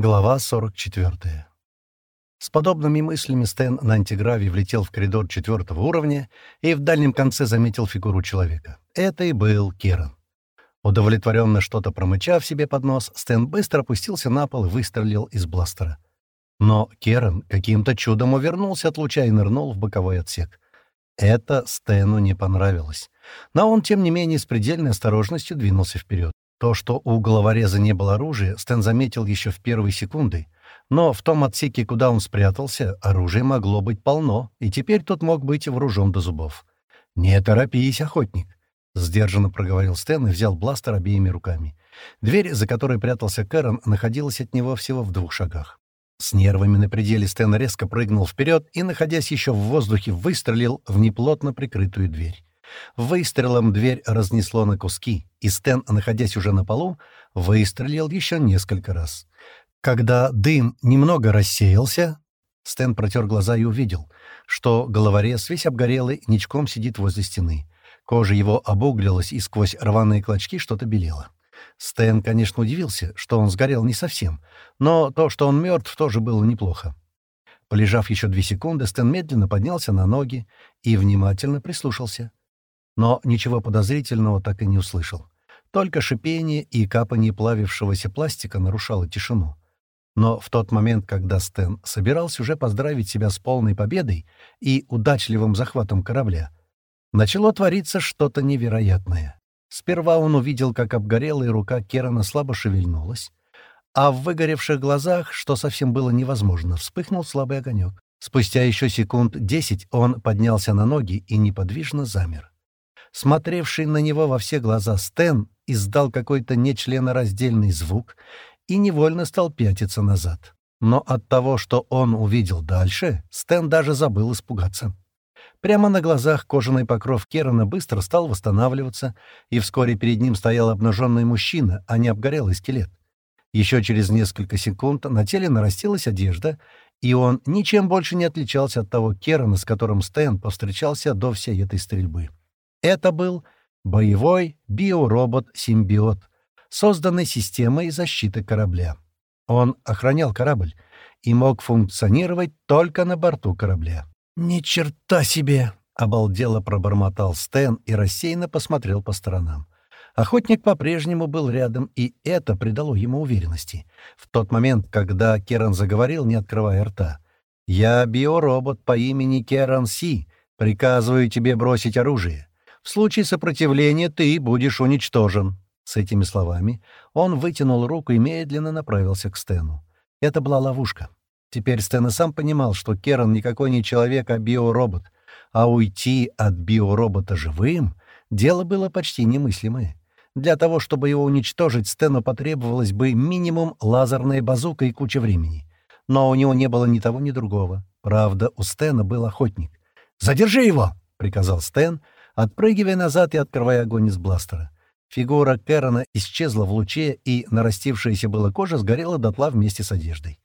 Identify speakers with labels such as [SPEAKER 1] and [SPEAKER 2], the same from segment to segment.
[SPEAKER 1] Глава 44. С подобными мыслями Стэн на антиграве влетел в коридор четвертого уровня и в дальнем конце заметил фигуру человека. Это и был Керан. Удовлетворенно что-то промычав себе под нос, Стэн быстро опустился на пол и выстрелил из бластера. Но Керан каким-то чудом увернулся от луча и нырнул в боковой отсек. Это Стэну не понравилось. Но он, тем не менее, с предельной осторожностью двинулся вперед. То, что у головореза не было оружия, Стэн заметил еще в первые секунды. Но в том отсеке, куда он спрятался, оружие могло быть полно, и теперь тот мог быть вооружен до зубов. «Не торопись, охотник», — сдержанно проговорил Стэн и взял бластер обеими руками. Дверь, за которой прятался Кэрон, находилась от него всего в двух шагах. С нервами на пределе Стэн резко прыгнул вперед и, находясь еще в воздухе, выстрелил в неплотно прикрытую дверь. Выстрелом дверь разнесло на куски, и Стэн, находясь уже на полу, выстрелил еще несколько раз. Когда дым немного рассеялся, Стэн протер глаза и увидел, что головорез весь обгорелый ничком сидит возле стены. Кожа его обуглилась, и сквозь рваные клочки что-то белело. Стэн, конечно, удивился, что он сгорел не совсем, но то, что он мертв, тоже было неплохо. Полежав еще две секунды, Стэн медленно поднялся на ноги и внимательно прислушался но ничего подозрительного так и не услышал. Только шипение и капание плавившегося пластика нарушало тишину. Но в тот момент, когда Стэн собирался уже поздравить себя с полной победой и удачливым захватом корабля, начало твориться что-то невероятное. Сперва он увидел, как обгорелая рука Керана слабо шевельнулась, а в выгоревших глазах, что совсем было невозможно, вспыхнул слабый огонек. Спустя еще секунд десять он поднялся на ноги и неподвижно замер. Смотревший на него во все глаза Стэн издал какой-то нечленораздельный звук и невольно стал пятиться назад. Но от того, что он увидел дальше, Стэн даже забыл испугаться. Прямо на глазах кожаный покров Керана быстро стал восстанавливаться, и вскоре перед ним стоял обнаженный мужчина, а не обгорелый скелет. Еще через несколько секунд на теле нарастилась одежда, и он ничем больше не отличался от того Керана, с которым Стэн повстречался до всей этой стрельбы. Это был боевой биоробот-симбиот, созданный системой защиты корабля. Он охранял корабль и мог функционировать только на борту корабля. «Ни черта себе!» — обалдело пробормотал Стэн и рассеянно посмотрел по сторонам. Охотник по-прежнему был рядом, и это придало ему уверенности. В тот момент, когда Керан заговорил, не открывая рта. «Я биоробот по имени Керан Си. Приказываю тебе бросить оружие. В случае сопротивления ты будешь уничтожен». С этими словами он вытянул руку и медленно направился к Стэну. Это была ловушка. Теперь Стэн и сам понимал, что Керан никакой не человек, а биоробот. А уйти от биоробота живым — дело было почти немыслимое. Для того, чтобы его уничтожить, Стэну потребовалось бы минимум лазерная базука и куча времени. Но у него не было ни того, ни другого. Правда, у Стэна был охотник. «Задержи его!» — приказал Стэн, отпрыгивая назад и открывая огонь из бластера. Фигура Кэрона исчезла в луче, и нарастившаяся была кожа сгорела дотла вместе с одеждой.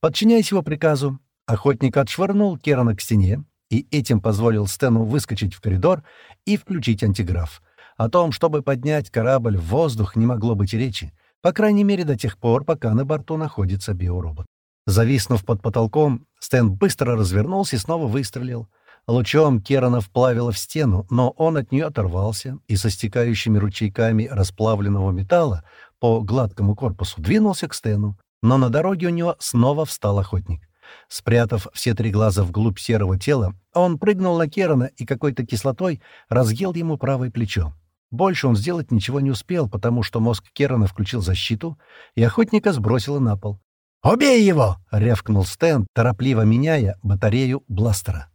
[SPEAKER 1] Подчиняясь его приказу, охотник отшвырнул Керана к стене и этим позволил Стэну выскочить в коридор и включить антиграф. О том, чтобы поднять корабль в воздух, не могло быть и речи, по крайней мере до тех пор, пока на борту находится биоробот. Зависнув под потолком, Стэн быстро развернулся и снова выстрелил. Лучом Керана вплавило в стену, но он от нее оторвался и со стекающими ручейками расплавленного металла по гладкому корпусу двинулся к Стэну, но на дороге у него снова встал охотник. Спрятав все три глаза вглубь серого тела, он прыгнул на Керана и какой-то кислотой разъел ему правое плечо. Больше он сделать ничего не успел, потому что мозг Керана включил защиту, и охотника сбросило на пол. «Убей его!» — рявкнул Стэн, торопливо меняя батарею бластера.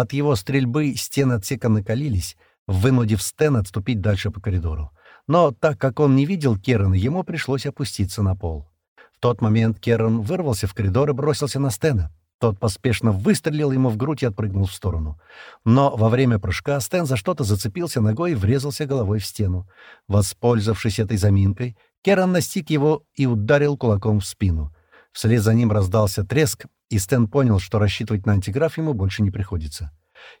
[SPEAKER 1] От его стрельбы стены отсека накалились, вынудив Стэн отступить дальше по коридору. Но так как он не видел Керана, ему пришлось опуститься на пол. В тот момент Керан вырвался в коридор и бросился на Стэна. Тот поспешно выстрелил ему в грудь и отпрыгнул в сторону. Но во время прыжка Стэн за что-то зацепился ногой и врезался головой в стену. Воспользовавшись этой заминкой, Керан настиг его и ударил кулаком в спину. Вслед за ним раздался треск, и Стэн понял, что рассчитывать на антиграф ему больше не приходится.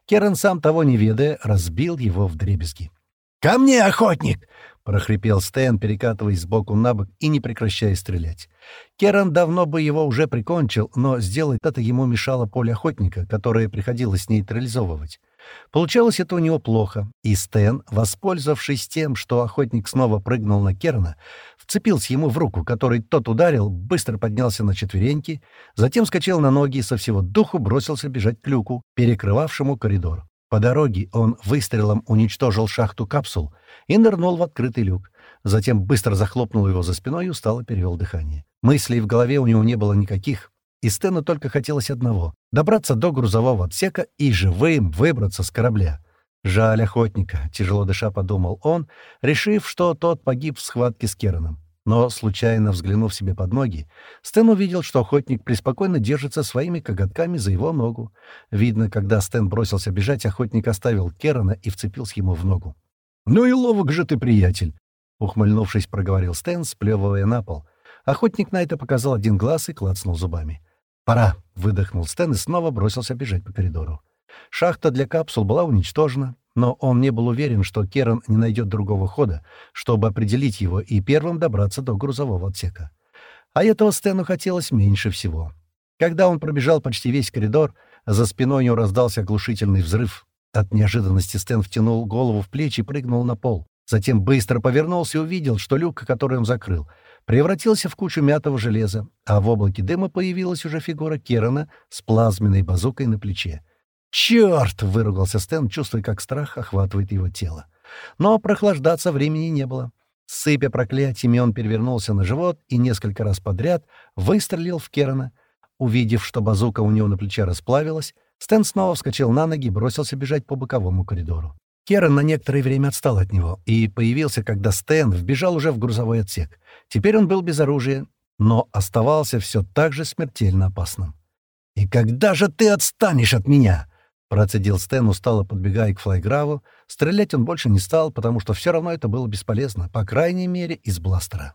[SPEAKER 1] Керан, сам того не ведая, разбил его в дребезги. «Ко мне, охотник!» — прохрипел Стэн, перекатываясь сбоку на бок и не прекращая стрелять. Керан давно бы его уже прикончил, но сделать это ему мешало поле охотника, которое приходилось нейтрализовывать. Получалось это у него плохо, и Стэн, воспользовавшись тем, что охотник снова прыгнул на Керана, вцепился ему в руку, который тот ударил, быстро поднялся на четвереньки, затем скачал на ноги и со всего духу бросился бежать к люку, перекрывавшему коридор. По дороге он выстрелом уничтожил шахту капсул и нырнул в открытый люк. Затем быстро захлопнул его за спиной и устало перевел дыхание. Мыслей в голове у него не было никаких, и Стэну только хотелось одного — добраться до грузового отсека и живым выбраться с корабля. «Жаль охотника», — тяжело дыша подумал он, решив, что тот погиб в схватке с Кераном. Но, случайно взглянув себе под ноги, Стэн увидел, что охотник преспокойно держится своими коготками за его ногу. Видно, когда Стэн бросился бежать, охотник оставил Керана и вцепился ему в ногу. «Ну и ловок же ты, приятель!» — ухмыльнувшись, проговорил Стэн, сплевывая на пол. Охотник на это показал один глаз и клацнул зубами. «Пора!» — выдохнул Стэн и снова бросился бежать по коридору. Шахта для капсул была уничтожена, но он не был уверен, что Керан не найдет другого хода, чтобы определить его и первым добраться до грузового отсека. А этого Стэну хотелось меньше всего. Когда он пробежал почти весь коридор, за спиной у него раздался оглушительный взрыв. От неожиданности Стэн втянул голову в плечи и прыгнул на пол. Затем быстро повернулся и увидел, что люк, который он закрыл, превратился в кучу мятого железа, а в облаке дыма появилась уже фигура Керана с плазменной базукой на плече. «Черт!» — выругался Стэн, чувствуя, как страх охватывает его тело. Но прохлаждаться времени не было. Сыпя проклятиями, он перевернулся на живот и несколько раз подряд выстрелил в Керана. Увидев, что базука у него на плече расплавилась, Стэн снова вскочил на ноги и бросился бежать по боковому коридору. Керан на некоторое время отстал от него и появился, когда Стэн вбежал уже в грузовой отсек. Теперь он был без оружия, но оставался все так же смертельно опасным. «И когда же ты отстанешь от меня?» Процедил Стэн, устало подбегая к флайграву. Стрелять он больше не стал, потому что все равно это было бесполезно, по крайней мере, из бластера.